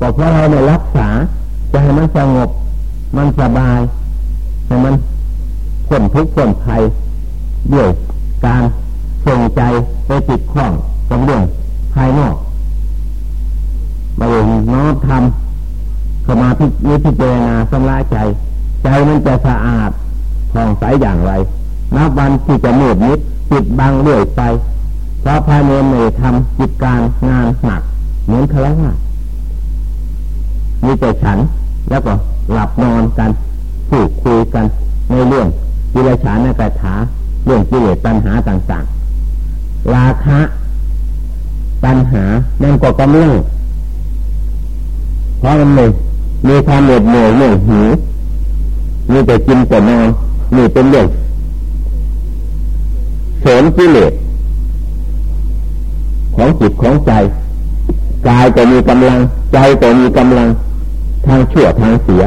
ก็เพราะเราไม่รักษา จะให้มันสงบ มันสบาย ให้มันพ้นทุกข์พ้นภัยด้วยการส่งใจไปติดข้องกับเรื่องภายนอกมาเองน้อมทำเข้ามาพิจิจารณาสำระใจ ใจมันจะสะอาดผ่องใสอย่างไรนับวันที่จะมืดมิดปิดบังเรื่อยไป เพราะภายในไม่ทำจิตการงานหนักเหมือนคารวะ มีแต่ฉัน แล้วก็หลับนอนกันพูดคุยกันในเรื่องกิเลสานกถาเรื่องกิเลสปัญหาต่างๆ ราคะปัญหานั่นก็กำลังเพราะมันไม่มีความเหน็ดเหนื่อยเหนื่อยหิวมีแต่กินแต่นอนมีเป็นเรื่องเสริมกิเลสของจิตของใจกายก็มีกำลัง ใจก็มีกำลัง ทางชั่วทางเสีย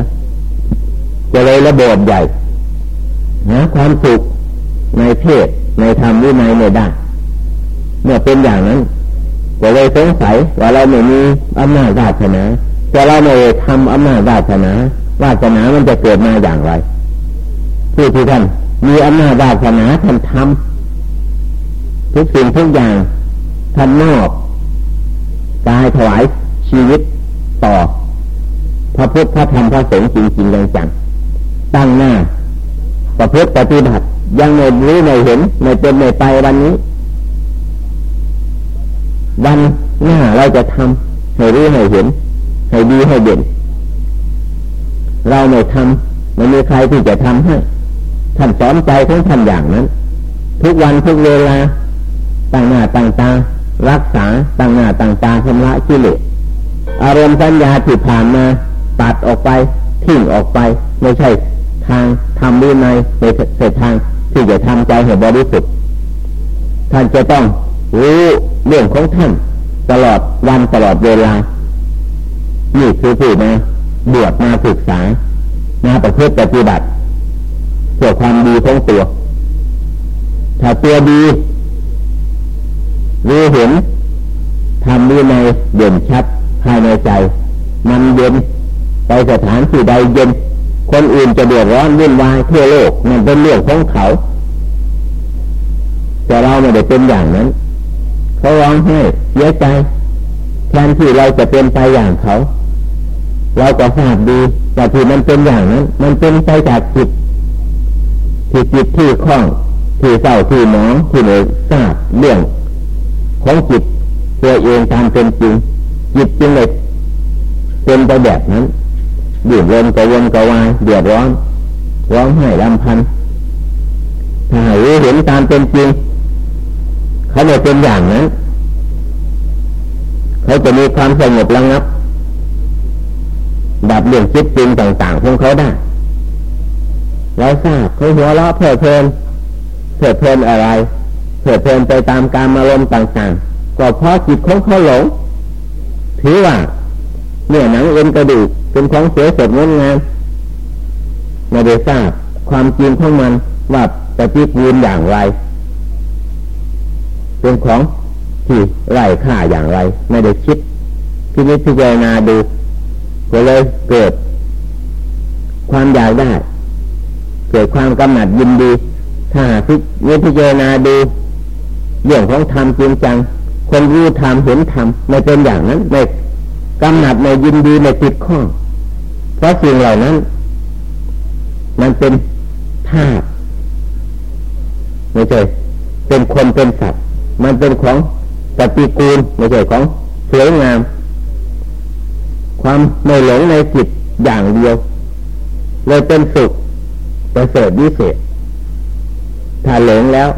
จะเลยระเบิดใหญ่หาความสุขในเพศในธรรมวินัยไม่ได้เมื่อเป็นอย่างนั้นก็เลยสงสัยว่าเราไม่มีอำนาจวาสนาแต่เราไม่ทำอำนาจวาสนาวาสนามันจะเกิดมาอย่างไรผู้ที่ท่านมีอำนาจวาสนาท่านทำทุกสิ่งทุกอย่างท่านนอกกายถวายชีวิตต่อ พระพุทธพระธรรมพระสงฆ์จริงๆจังๆตั้งหน้าประพฤติปฏิบัติยังไม่รู้ไม่เห็นไม่เป็นไม่ไปวันนี้ วันหน้าเราจะทำให้รู้ให้เห็นให้ดีให้เด่น เราไม่ทำไม่มีใครที่จะทำให้ท่านสอนใจของท่านอย่างนั้น ทุกวันทุกเวลาตั้งหน้าตั้งตารักษาตั้งหน้าตั้งตาชำระกิเลสอารมณ์สัญญาที่ผ่านมา ตัดออกไปทิ้งออกไป ไม่ใช่ทางทำวินัยในเสทางที่จะทำใจให้บริสุทธิ์ท่านจะต้องรู้เรื่องของท่าน ตลอดวันตลอดเวลา นี่คือผู้มาบวชมาศึกษามาประพฤติปฏิบัติเพื่อความดีของตัว ถ้าตัวดีรู้เห็นทำวินัยเด่นชัดภายในใจ มันเย็นไป สถานที่ใดเย็น คนอื่นจะเดือดร้อนวุ่นวายทั่วโลกมันเป็นเรื่องของเขา แต่เราไม่ได้เป็นอย่างนั้นเขาร้องไห้เสียใจแทนที่เราจะเป็นไปอย่างเขา เราก็ทราบดีแต่ที่มันเป็นอย่างนั้น มันเป็นไปจากจิตที่จิตที่คล้องที่เศร้าที่หนองที่เลยทราบเรื่อง ของจิตตัวเองตามเป็นจริงจิตจึงเลยเป็นไปแบบนั้น ดื่มรนกระวนกระวายเดือดร้อนร้องไห้ลำพันถ้ารู้เห็นตามเป็นจริง เขาไม่เป็นอย่างนั้น เขาจะมีความสงบระงับ ดับเรื่องคิดจริงต่างๆของเขาได้เราทราบเขาหัวเราะเพลิดเพลินเพลิดเพลินอะไรเพลิดเพลินไปตามการอารมณ์ต่างๆก็เพราะจิตของเขาหลงถือว่าเนื้อหนังเอ็นกระดูก เป็นของเสียสดงดงามไม่ได้ทราบความจริงของมันว่าปฏิกูลอย่างไร เป็นของที่ไร้ค่าอย่างไร ไม่ได้คิดพินิจพิจารณาดูก็เลยเกิด ความอยากได้ เกิดความกำหนัดยินดี ถ้าพินิจพิจารณาดูเรื่องของธรรมจริงจัง คนรู้ธรรมเห็นธรรมไม่เป็นอย่างนั้นไม่ กำหนัดไม่ยินดีไม่ติดข้องเพราะสิ่งเหล่านั้น มันเป็นธาตุไม่ใช่ เป็นคนเป็นสัตว์ มันเป็นของปฏิกูลไม่ใช่ของสวยงาม ความไม่หลงในจิตอย่างเดียว เลยเป็นสุขประเสริฐวิเศษถ้าหลงแล้ว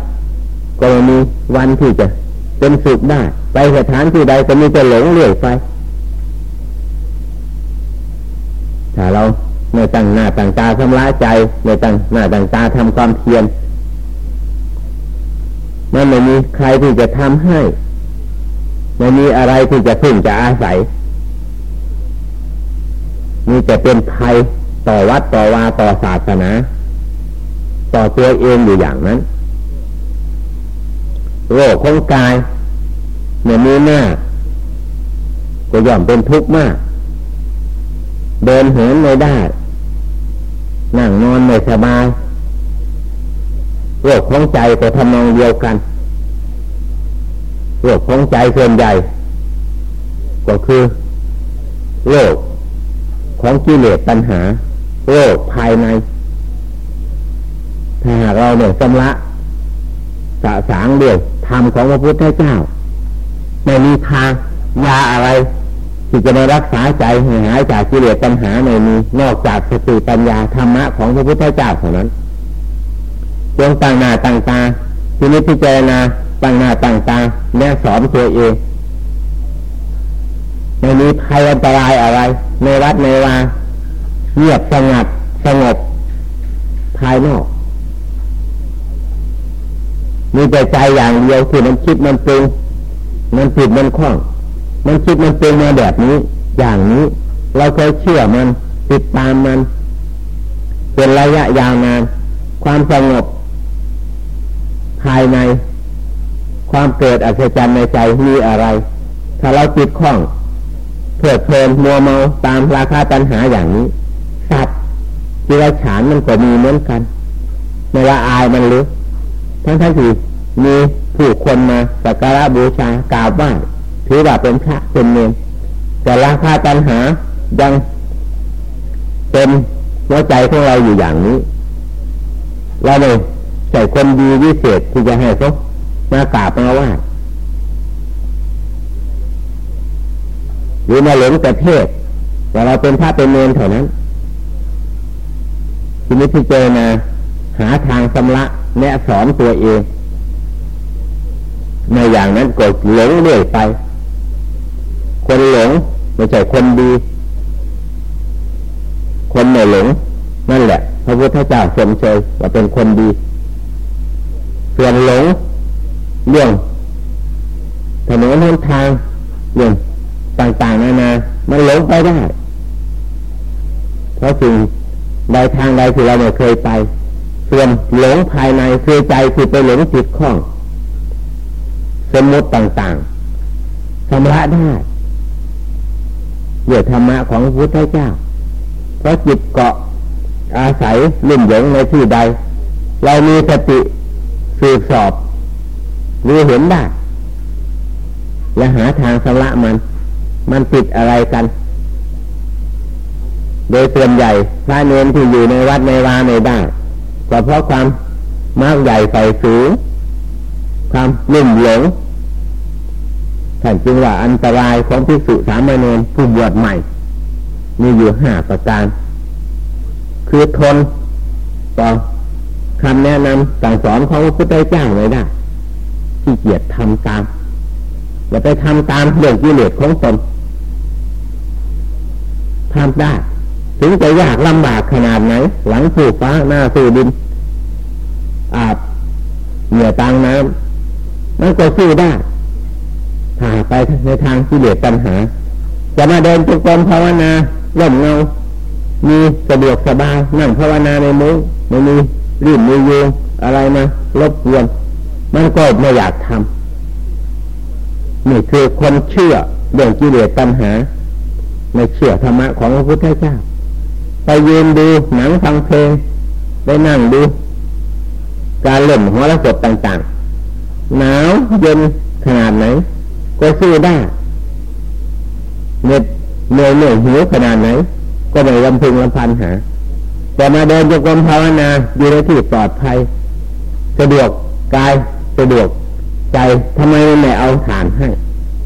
ก็มีวันที่จะเป็นสุขได้ ไปสถานที่ใดก็มีแต่หลงเรื่อยไป ถ้าเราไม่ตั้งหน้าตั้งตาทำร้ายใจไม่ตั้งหน้าตั้งตาทำความเพียรมันไม่มีใครที่จะทำให้ไม่มีอะไรที่จะพึ่งจะอาศัยมีแต่เป็นภัยต่อวัดต่อวาต่อศาสนา ต่อตัวเองอยู่อย่างนั้น โรคของกายเนี่ยมีหน้าก็ย่อมเป็นทุกข์มาก เดินเหินไม่ได้ นั่งนอนไม่สบายโรคของใจก็ทำนองเดียวกันโรคของใจส่วนใหญ่ ก็คือโรคของกิเลสปัญหาโรคภายใน ถ้าหากเราเนี่ยสำละสะสางเด้วยธรรมของพระพุทธเจ้า ไม่มีทางยาอะไร ที่จะได้รักษาใจให้หายจากกิเลสปัญหาไม่มีนอกจากสติปัญญาธรรมะของพระพุทธเจ้าเท่านั้นจงต่างหน้าต่างตาที่นี้พิจารณาต่างหน้าต่างตาแนะสอนตัวเองไม่มีภัยอันตรายอะไร ในวัดในวาเงียบสงัดสงบภายนอกมีแต่ใจอย่างเดียวคือมันคิดมันปรุงมันผิดมันคล้อง มันคิดมันเปรุงมาแบบนี้ อย่างนี้ เราเคยเชื่อมัน ติดตามมัน เป็นระยะยาวนาน ความสงบ ภายใน ความเกิดอัศจรรย์ในใจมีอะไร ถ้าเราจิตคล้องเพื่อเพลินมัวเมาตามราคาตัญหาอย่างนี้สัตว์จิรฉานมันก็มีเหมือนกันในละอายมันหรือทั้งทั้งที่มีผู้คนมาสักการะบูชากราบไหว้ ถือว่าเป็นพระเป็นเนรแต่ราคาตัญหายังเป็นหัวใจของเราอยู่อย่างนี้เราเลยใส่คนดีวิเศษที่จะให้เขามากราบมาไหว้หรือมาหลงแต่เทศแต่เราเป็นพระเป็นเนรเท่านั้นทีนี้พี่เจนะหาทางสำละแนะสอนตัวเองในอย่างนั้นก็หลงเรื่อยไป คนหลงไม่ใช่คนดี คนไม่หลง นั่นแหละ พระพุทธเจ้าชมเชยว่าเป็นคนดีส่วนหลงเรื่องถนนหนทางเรื่องต่างๆนานา มันหลงไปได้ เพราะสิ่งใดทางใดที่เราไม่เคยไป ส่วนหลงภายในคือใจคือไปหลงจิตข้อง สมมติต่างๆชำระได้ เยื่อธรรมะของพระพุทธเจ้า เพราะจิตเกาะอาศัยลุ่มหลงในที่ใด เรามีสติสืบสอบรู้เห็นได้ และหาทางสละมัน มันติดอะไรกัน โดยส่วนใหญ่พระเนรที่อยู่ในวัดในวาไม่ได้ก็เพราะความมากใหญ่ใส่สูงความลุ่มหลง ท่านจึงว่าอันตรายของพิสุสามเณรผู้บวชใหม่ มีอยู่ห้าประการ คือทนต่อคำแนะนำสั่งสอนของพระพุทธเจ้าไม่ได้ที่เกียรทำตามอย่าไปทำตามเรื่องกิเลสของตนทำได้ ถึงจะยากลำบากขนาดไหน หลังสู่ฟ้าหน้าสู่ดิน อาบเหนื่อตังน้ำมันก็สู้ได้ ถ่าไปในทางที่เหลือปัญหา จะมาเดินจุกรมภาวนาล่มเงา มีสะดวกสบายนั่งภาวนาในมุ้งไม่มีรีบมียูอะไรมารบกวนมันก็ไม่อยากทำนี่คือคนเชื่อเรื่องกิเลสปัญหาไม่เชื่อธรรมะของพระพุทธเจ้า ไปยืนดูหนังฟังเพลงไปนั่งดู การเล่นหัวละสดต่างๆ หนาวเย็นขนาดไหน ก็สู้ได้เหน็ดเหนื่อยเหนื่อยหิวขนาดไหน ก็ไม่ลำพึงลำพันหา แต่มาเดินจงกรมภาวนาอยู่ในที่ปลอดภัย สะดวกกายสะดวกใจทำไมไม่เอาฐานให้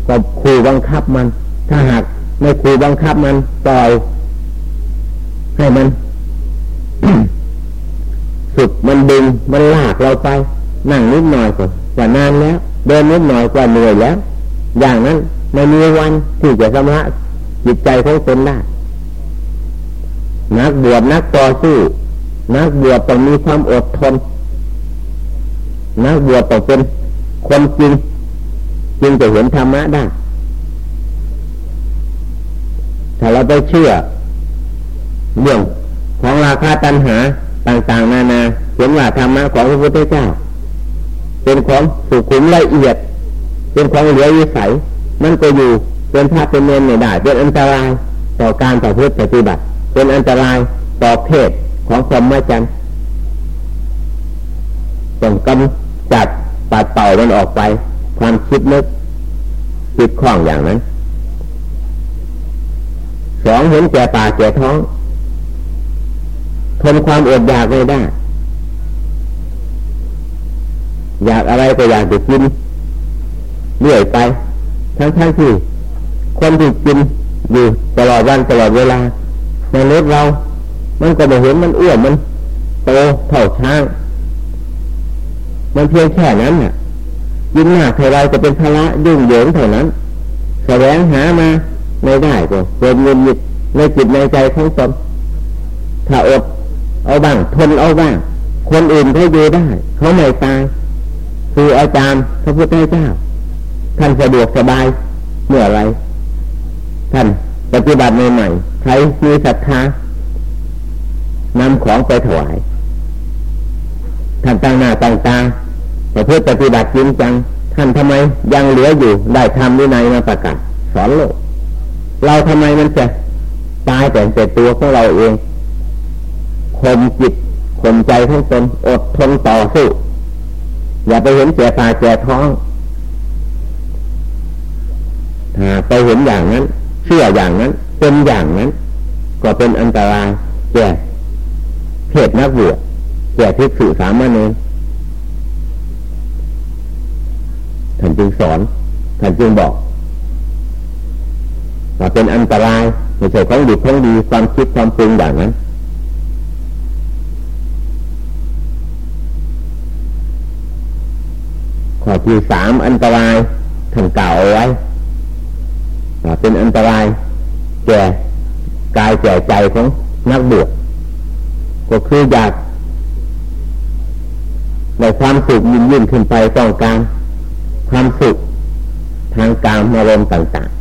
ก็คูบังคับมัน ถ้าหากไม่คูบังคับมันปล่อย ให้มันสุดมันดึงมันลากเราไป นั่งนิดหน่อยก็ว่านานแล้ว เดินนิดหน่อยก็เหนื่อยแล้ว อย่างนั้นไม่มีวันที่จะชำระจิตใจของตนได้ นักบวชนักต่อสู้ นักบวชต้องมีความอดทน นักบวชต้องเป็นคนจริงจึงจะเห็นธรรมะได้ ถ้าเราไปเชื่อ เรื่องของราคาตัณหาต่าง ๆ นานาเห็นว่าธรรมะของพระพุทธเจ้า เป็นของสุขุมละเอียด เป็นของเหลือวิสัยมันก็อยู่เป็นภาพเป็นเมนไม่ได้เป็นอันตรายต่อการต่อพฤติปฏิบัติ เป็นอันตรายต่อเพศของสมจันทร์ต้องกำจัดปัดเป่ามันออกไป ความคิดนึกคิดคล้องอย่างนั้นสองเห็นแก่ปากแก่ท้องทนความอดอยากไม่ได้ อยากอะไรก็อยากจะกิน เรื่อยไป ทั้งทั้งที่คนที่กินอยู่ตลอดวันตลอดเวลาในรถเรา มันก็ไม่เห็นมันอ้วนมันโตเท่าช้าง มันเพียงแค่นั้นน่ะยินหน้าเท่าไรจะเป็นภาระยุ่งเหยิงเท่านั้นแสวงหามาไม่ได้ก็เกิดเงินหยิดในจิตในใจของตนถ้าอดเอาบ้างทนเอาบ้าง คนอื่นเขาอยู่ได้ เขาไม่ตายคืออาจารย์พระพุทธเจ้า ท่านสะดวกสบายเมื่อไร ท่านปฏิบัติใหม่ๆใครมีศรัทธานำของไปถวาย ท่านตั้งหน้าตั้งตาแต่เพื่อปฏิบัติจริงจัง ท่านทำไมยังเหลืออยู่ได้ทำวินัยมาประกาศสอนโลก เราทำไมมันจะตายแต่แต่ตัวของเราเองข่มจิตข่มใจทั้งตนอดทนต่อสู้อย่าไปเห็นเสียตาแก่ท้อง ไปเห็นอย่างนั้น เชื่ออย่างนั้น เป็นอย่างนั้น ก็เป็นอันตรายแก่เพศนักบวชแก่ที่สื่อสามเณรท่านจึงสอนท่านจึงบอกว่าเป็นอันตรายไม่ใช่ของดีของดีความคิดความปรุงอย่างนั้นข้อที่สามอันตรายท่านกล่าวเอาไว้ เป็นอันตรายแก่กายแก่ใจของนักบวชก็คืออยากในความสุขยิ่งยิ่งขึ้นไปต้องการความสุขทางการมารมณ์ต่างๆ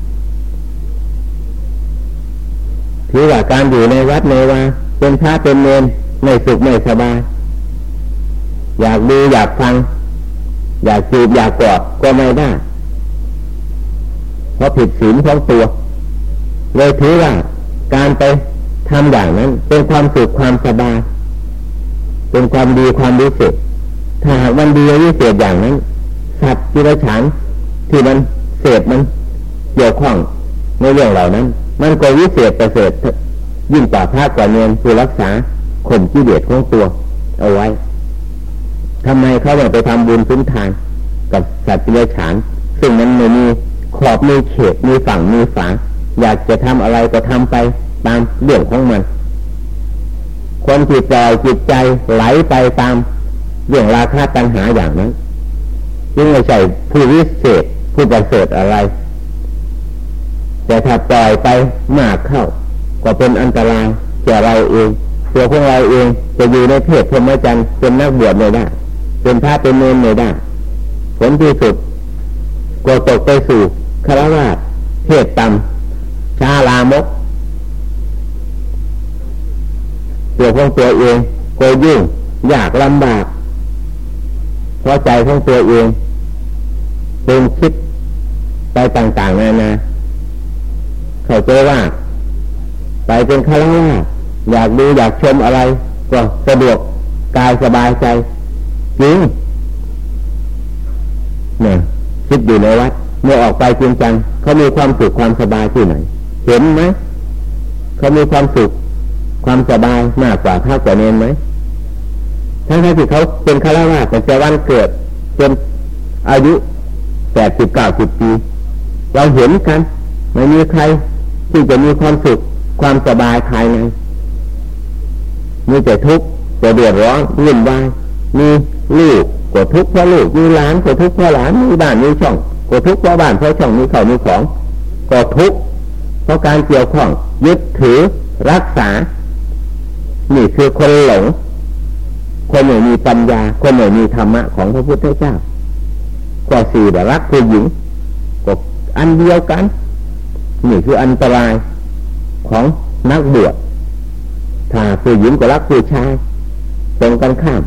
ถือว่าการอยู่ในวัดในวาเป็นพระเป็นเนรไม่สุขไม่สบายอยากดูอยากฟัง อยากจีบอยากกอดก็ไม่ได้ เพราะผิดศีลของตัว เลยถือว่าการไปทำอย่างนั้น เป็นความสุขความสบายเป็นความดีความวิเศษถ้าหากมันดีวิเศษอย่างนั้น สัตว์ที่ไรฉานที่มันเศษมันเกี่ยวข้องในเรื่องเหล่านั้น มันก็วิเศษประเสริฐยิ่งกว่าพระกว่าเนียนคือรักษาข่มที่เดียดของตัว เอาไว้ทำไมเขาไม่ไปทำบุญพื้นทานกับสัตว์ที่ไรฉาน ซึ่งมันไม่มี ขอบมีเขตมีฝั่งมีฝาอยากจะทำอะไรก็ทำไปตามเรื่องของมัน คนจิตใจจิตใจไหลไปตามเรื่องราคาตัณหาอย่างนั้นจึงไม่ใช่ผู้วิเศษผู้ประเสริฐอะไร แต่ถ้าปล่อยไปมากเข้า ก็เป็นอันตรายแก่เราเองตัวของเราเองจะอยู่ในเพศพรหมจรรย์เป็นนักบวชไม่ได้ เป็นพระเป็นเนรไม่ได้ ผลที่สุดก็ตกไปสู่ คารวะเพศต่ำชาลามก ตัวของตัวเองก็ยุ่งยากลำบากเพราะใจของตัวเองปรุงคิดไปต่างๆนานาเข้าใจว่า ไปเป็นคารวะอยากดูอยากชมอะไร ก็สะดวกกายสบายใจจริงเนี่ยคิดอยู่ในวัด เมื่อออกไปจริงจังเขามีความสุขความสบายที่ไหน เห็นไหมเขามีความสุขความสบายมากกว่าพระกว่าเนนไหมทั้งที่เขาเป็นคารวะแต่จะวันเกิดจนอายุแปดสิบเก้าสิบปีเราเห็นกัน ไม่มีใครที่จะมีความสุขความสบายภายในมีแต่ทุกข์แต่เดือดร้อนวุ่นวายมีลูกก็ทุกข์เพราะลูกมีหลานก็ทุกข์เพราะหลานมีบ้านมีช่อง ก็ทุกข์เพราะบ้านเพราะช่องมีเขามีของ ก็ทุกข์เพราะการเกี่ยวข้อง ยึดถือรักษา นี่คือคนหลง คนไม่มีปัญญา คนไม่มีธรรมะของพระพุทธเจ้า ก็สี่แต่รักผู้หญิงก็อันเดียวกัน นี่คืออันตรายของนักบวชถ้าผู้หญิงก็รักผู้ชายตรงกันข้าม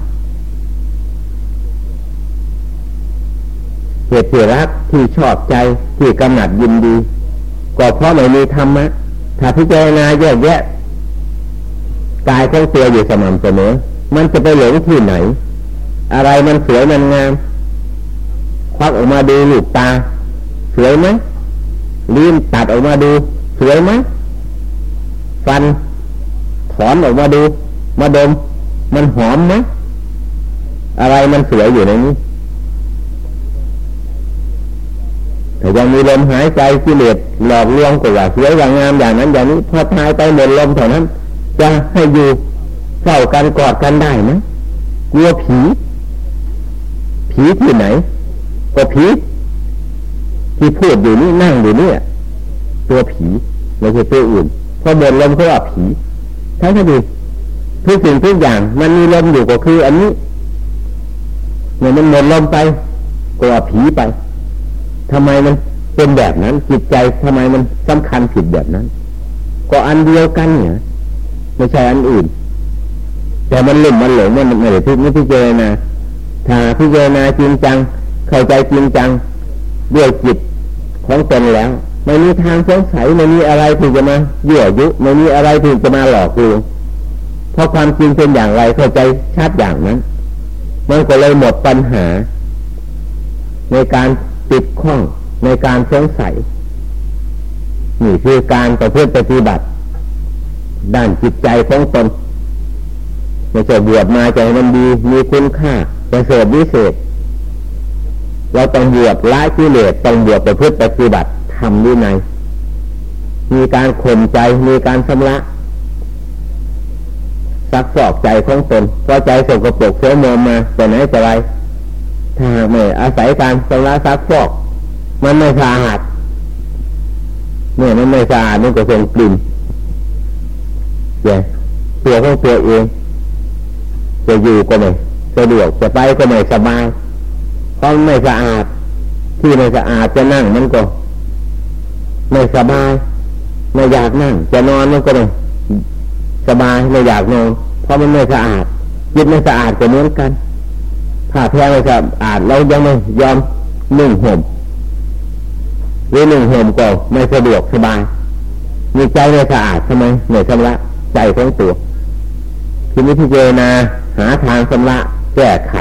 เหตุที่รักที่ชอบใจที่กำหนัดยินดี ก็เพราะไม่มีธรรมะถ้าพิจารณาแยกแยะกายของตัวอยู่สม่ำเสมอ มันจะไปหลงที่ไหน อะไรมันสวยมันงาม ควักออกมาดูลูกตา สวยไหมลิ้นตัดออกมาดู สวยไหมฟันถอนออกมาดู มาดม มันหอมไหมอะไรมันสวยอยู่ในนี้ แต่ยังมีลมหายใจกิเลสหลอกลวงกว่าสวยว่างงามอย่างนั้นอย่างนี้พอทายไปหมดลมเท่านั้น จะให้อยู่เฝ้ากันกอดกันได้ไหมกลัวผี ผีที่ไหนก็ผีที่พูดอยู่นี่นั่งอยู่นี่ตัวผีไม่ใช่ตัวอื่นพอหมดลมก็ว่าผีทั้งที่ทุกสิ่งทุกอย่างมันมีลมอยู่ก็คือ อันนี้เมื่อมันหมดลมไปก็ว่าผีไป ทำไมมันเป็นแบบนั้น จิตใจทำไมมันสำคัญผิดแบบนั้น ก็อันเดียวกันเนี่ยไม่ใช่อันอื่น แต่มันหลุ่มมันหลงมันไม่ได้พิไม่พิจารณาถ้าพิจารณาจริงจัง เข้าใจจริงจังด้วยจิตของตนแล้วไม่มีทางสงสัยไม่มีอะไรที่จะมายั่วยุไม่มีอะไรที่จะมาหลอกลวงเพราะความจริงเป็นอย่างไรเข้าใจชัดอย่างนั้นมันก็เลยหมดปัญหา ในการ ติดข้องในการสงสัย นี่คือการประพฤติปฏิบัติ ด้านจิตใจของตนไม่ใช่บวชมาใจมันดีมีคุณค่าประเสริฐวิเศษ เราต้องบวชละกิเลสต้องบวชประพฤติปฏิบัติทำด้วยในมีการข่มใจมีการชำระซักฟอกใจของตนเพราะใจสกปรกเสียมมมาแต่ไหนแต่ไร ถ้าไม่อาศัยการชำระซักฟอก มันไม่สะอาดเนี่ยมันไม่สะอาดมันก็ส่งกลิ่นเย่ตัวของตัวเอง จะอยู่ก็ไม่สะดวกจะไปก็ไม่สบายเพราะไม่สะอาด ที่ไม่สะอาดจะนั่งมันก็ไม่สบายไม่อยากนั่ง จะนอนมันก็ไม่สบายไม่อยากนอนเพราะมันไม่สะอาดจิตไม่สะอาดก็เหมือนกัน ผ้าแพรไม่สะอาดเรายังไม่ยอมนึ่งห่มหรือนึ่งห่มก็ไม่สะดวกสบาย มีใจไม่สะอาดทำไมไม่อยชำระใจของตัวทีนี้พิจารณาหาทางชำระแก้ไข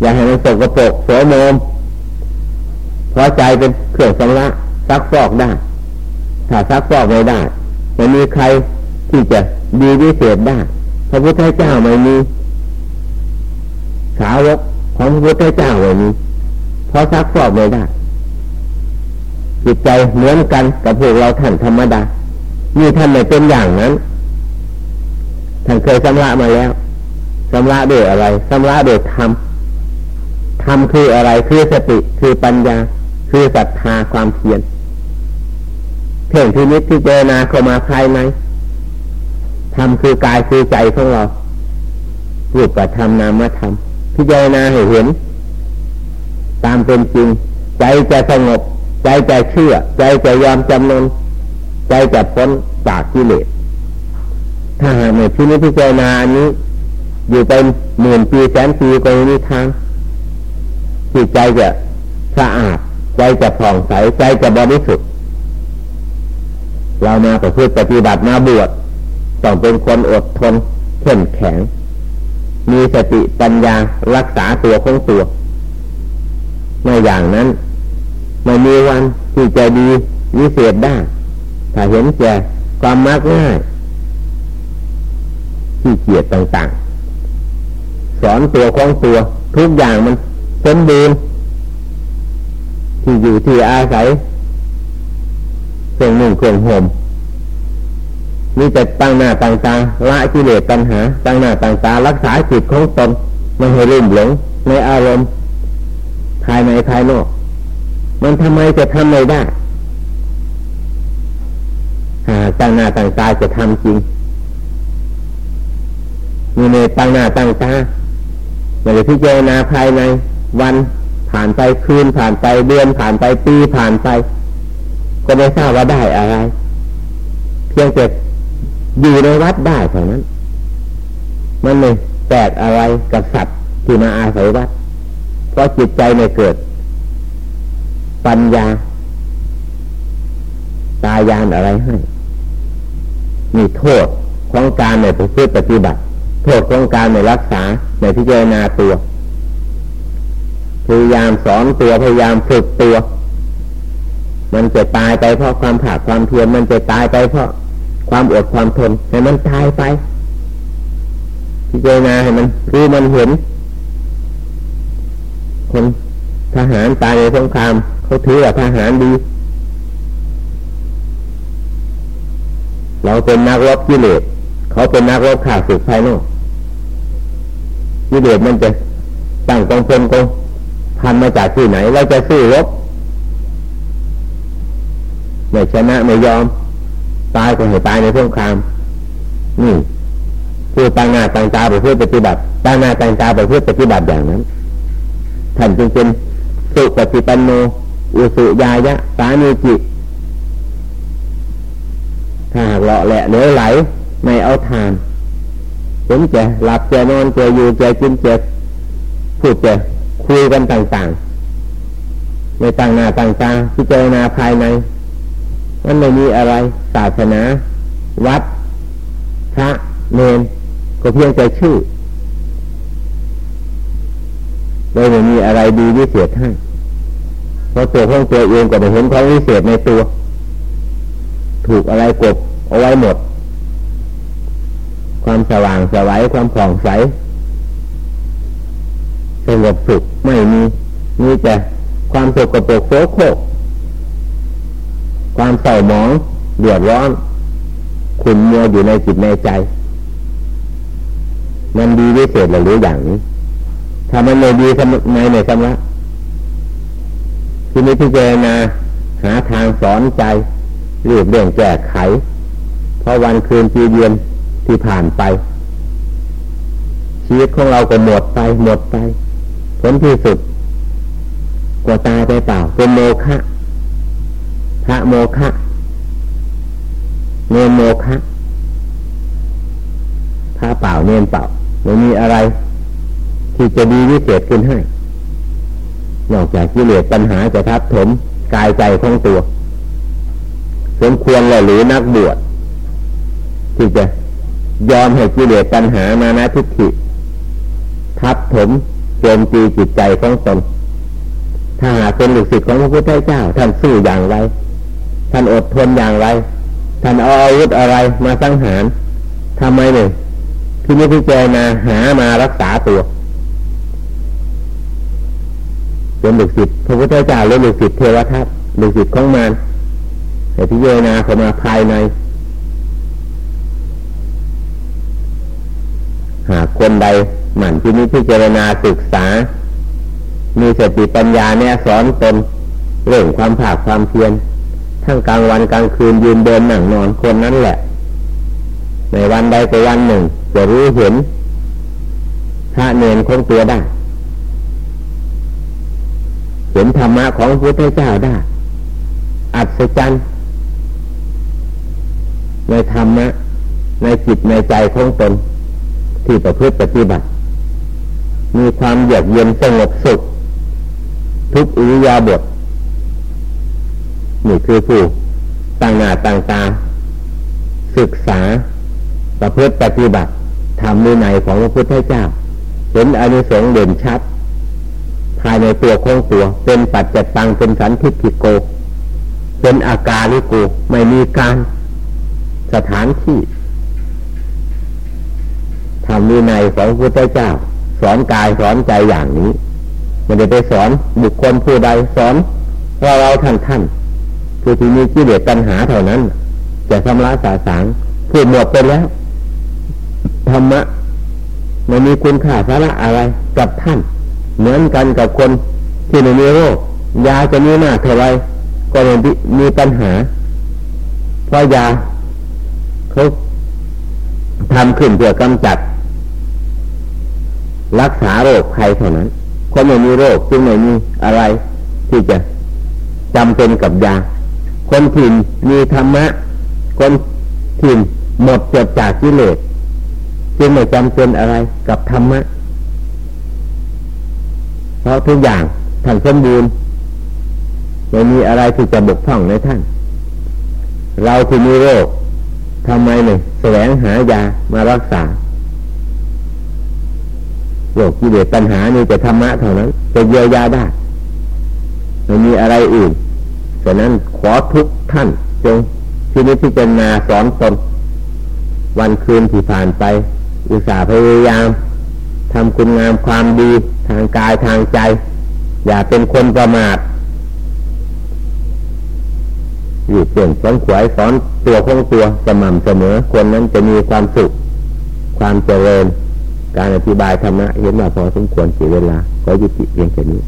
อย่าให้มันสกปรกโสมมเพราะใจเป็นเครื่องชำระซักฟอกได้ ถ้าซักฟอกไม่ได้ไม่มีใครที่จะดีวิเศษได้ พระพุทธเจ้าไม่มี สาวกของพระพุทธเจ้าไม่มีเพราะซักฟอกไม่ได้จิตใจเหมือนกันกับพวกเราท่านธรรมดานี่ท่านไม่เป็นอย่างนั้นท่านเคยชำระมาแล้วชำระด้วยอะไรชำระด้วยธรรมธรรมคืออะไรคือสติคือปัญญา คือศรัทธาความเพียรเพ่งพินิจที่เจนาเข้ามาภายในธรรมคือกายคือใจของเรารูปธรรมนามธรรม พิจารณาให้เห็น ตามเป็นจริง ใจจะสงบ ใจจะเชื่อ ใจจะยอมจำนน ใจจะพ้นจากกิเลสถ้าหากไม่พินิจพิจารณาอันนี้ อยู่เป็นหมื่นปีแสนปีก็ไม่มีทางจิตใจจะสะอาด ใจจะผ่องใส ใจจะบริสุทธิ์เรามาประพฤติปฏิบัติมาบวชต้องเป็นคนอดทนเข้มแข็ง มีสติปัญญารักษาตัวของตัวไม่อย่างนั้นไม่มีวันที่จะดีวิเศษได้ ถ้าเห็นแก่ความมักง่ายที่เกียรต่างๆ สอนตัวของตัวทุกอย่างมันสมบูรณ์ที่อยู่ที่อาศัยเครื่องหนึ่งเครื่องห่ม มีแต่ตั้งหน้าตั้งตาละกิเลสปัญหา ตั้งหน้าตั้งตารักษาจิตของตนไม่ให้ลืมหลงในอารมณ์ ภายในภายนอก มันทำไมจะทำไม่ได้หาตั้งหน้าตั้งตาจะทำจริงมีในตั้งหน้าตั้งตาไม่ได้พิจารณาภายในวันผ่านไปคืนผ่านไปเดือนผ่านไปปีผ่านไป ก็ไม่ทราบว่าได้อะไร เพียงแต่ อยู่ในวัดได้เท่านั้น มันไม่แตกอะไรกับสัตว์ที่มาอาศัยวัด เพราะจิตใจไม่เกิด ปัญญา ตายานอะไรให้มีโทษของการในผู้ปฏิบัติ โทษของการในรักษาในพิจารณาตัว พยายามสอนตัวพยายามฝึกตัว มันจะตายไปเพราะความผาดความเพียรมันจะตายไปเพราะ ความอดความทนให้มันตายไปพิจารณาให้มันรู้มันเห็น คนทหารตายในสงคราม เขาถือว่าทหารดี เราเป็นนักรบกิเลสเขาเป็นนักรบข่าศึกภายนอกกิเลสมันจะตั้งกองพลกองพันมาจากที่ไหนเราจะสู้รบไม่ชนะไม่ยอม ตายก็ให้ตายในสงคราม นี่คือตั้งหน้าตั้งตาไปเพื่อปฏิบัติตั้งหน้าตั้งตาไปเพื่อปฏิบัติอย่างนั้นท่านจึงเป็นสุปฏิปันโน อุสุยายะ สามีจิตถ้าหากเลาะแหละเนื้อไหล ไม่เอาทานผมจะหลับจะนอนจะอยู่จะกินจะพูดจะคุยกันต่าง ๆ ไม่ตั้งหน้าตั้งตาพิจารณาภายใน มันไม่มีอะไรศาสนา วัด พระเนนก็เพียงแต่ชื่อไม่มีอะไรดีวิเศษให้เพราะตัวของตัวเองก็ไม่เห็นของวิเศษในตัว ถูกอะไรกบเอาไว้หมด ความสว่างสวัยความผ่องใสสงบสุขไม่มีมีแต่ความสกปรกโสโครก ความเศร้าหมองเดือดร้อนขุนมัวอยู่ในจิตในใจ มันดีวิเศษหรืออย่างนี้ถ้ามันไม่ดีทำไมไม่ทำละทีนี้พิจารณาหาทางสอนใจรีบเรื่องแก้ไข เพราะวันคืนปีเดือนที่ผ่านไป ชีวิตของเราก็หมดไปหมดไป ผลที่สุดกว่าตายไปเปล่าเป็นโมฆะ พระโมฆะเนนโมฆะพระเปล่าเนนเปล่าไม่มีอะไร ที่จะดีวิเศษขึ้นให้ นอกจากกิเลสปัญหาจะทับถมกายใจของตัวสมควรเลยหรือนักบวชที่จะยอมให้กิเลสปัญหามานะทิฏฐิทับถมโจมตีจิตใจของตนถ้าหากเป็นลูกศิษย์ของพระพุทธเจ้าท่านสู้อย่างไร ท่านอดทนอย่างไร ท่านเอาอาวุธอะไรมาสังหารทำไมหนึ่งที่นี่พิจารณาหามารักษาตัวเป็นลูกศิษย์พระพุทธเจ้าหรือลูกศิษย์เทวทัตลูกศิษย์ของมารแต่พิจารณาเข้ามาภายใน หากคนใดหมั่นที่นี้พิจารณาศึกษา มีสติปัญญาเนี่ยสอนตนเรื่องความผากความเพียร ทั้งกลางวันกลางคืนยืนเดินนั่งนอนคนนั้นแหละ ในวันใดก็วันหนึ่ง จะรู้เห็นพระเนรของตัวได้ เห็นธรรมะของพระพุทธเจ้าได้ อัศจรรย์ในธรรมะ ในจิตในใจของตน ที่ประพฤติปฏิบัติ มีความเยือกเย็นสงบสุข ทุกอิริยาบถ นี่คือผู้ตั้งหน้าตั้งตา ศึกษา ประพฤติปฏิบัติทำในในของพระพุทธเจ้า เห็นอนิสงส์เด่นชัด ภายในตัวของตัว เป็นปัจจตังเป็นสันทิฏฐิโก เป็นอาการลิโกไม่มีการสถานที่ทำมีในของพระพุทธเจ้า สอนกายสอนใจอย่างนี้ มันจะไปสอนบุคคลผู้ใดสอนเราเราท่านท่าน ผู้ที่มีกิเลสปัญหาเท่านั้น จะทำลายสาสางผู้หมดไปแล้วธรรมะไม่มีคุณค่าสาระอะไรกับท่าน เหมือนกันกับคนที่ไม่มีโรคยาจะมีมากเท่าไรก็ไม่มีปัญหา เพราะยาเขาทำขึ้นเพื่อกำจัด รักษาโรคภัยเท่านั้นคนไม่มีโรคจึงไม่มีอะไร ที่จะจำเป็นกับยา คนถิ่นมีธรรมะ คนถิ่นหมดจดจากกิเลสจึงไม่จำเป็นอะไรกับธรรมะ เพราะทุกอย่างท่านสมบูรณ์ไม่มีอะไรที่จะบกพร่องในท่าน เราที่มีโรคทำไมหนึ่งแสวงหายามารักษาโรคกิเลสปัญหานี่จะธรรมะเท่านั้นจะเยียวยาได้ไม่มีอะไรอื่น ฉะนั้นขอทุกท่านจงที่นี้พิจารณาสอนตน วันคืนที่ผ่านไปอุตส่าห์พยายามทำคุณงามความดีทางกายทางใจ อย่าเป็นคนประมาทอยู่เปลี่ยนสอนขวายสอนตัวของตัวสม่ำเสมอคนนั้นจะมีความสุข ความเจริญ การอธิบายธรรมะเห็นว่าพอสมควรเสียเวลาขอยุติเพียงแค่นี้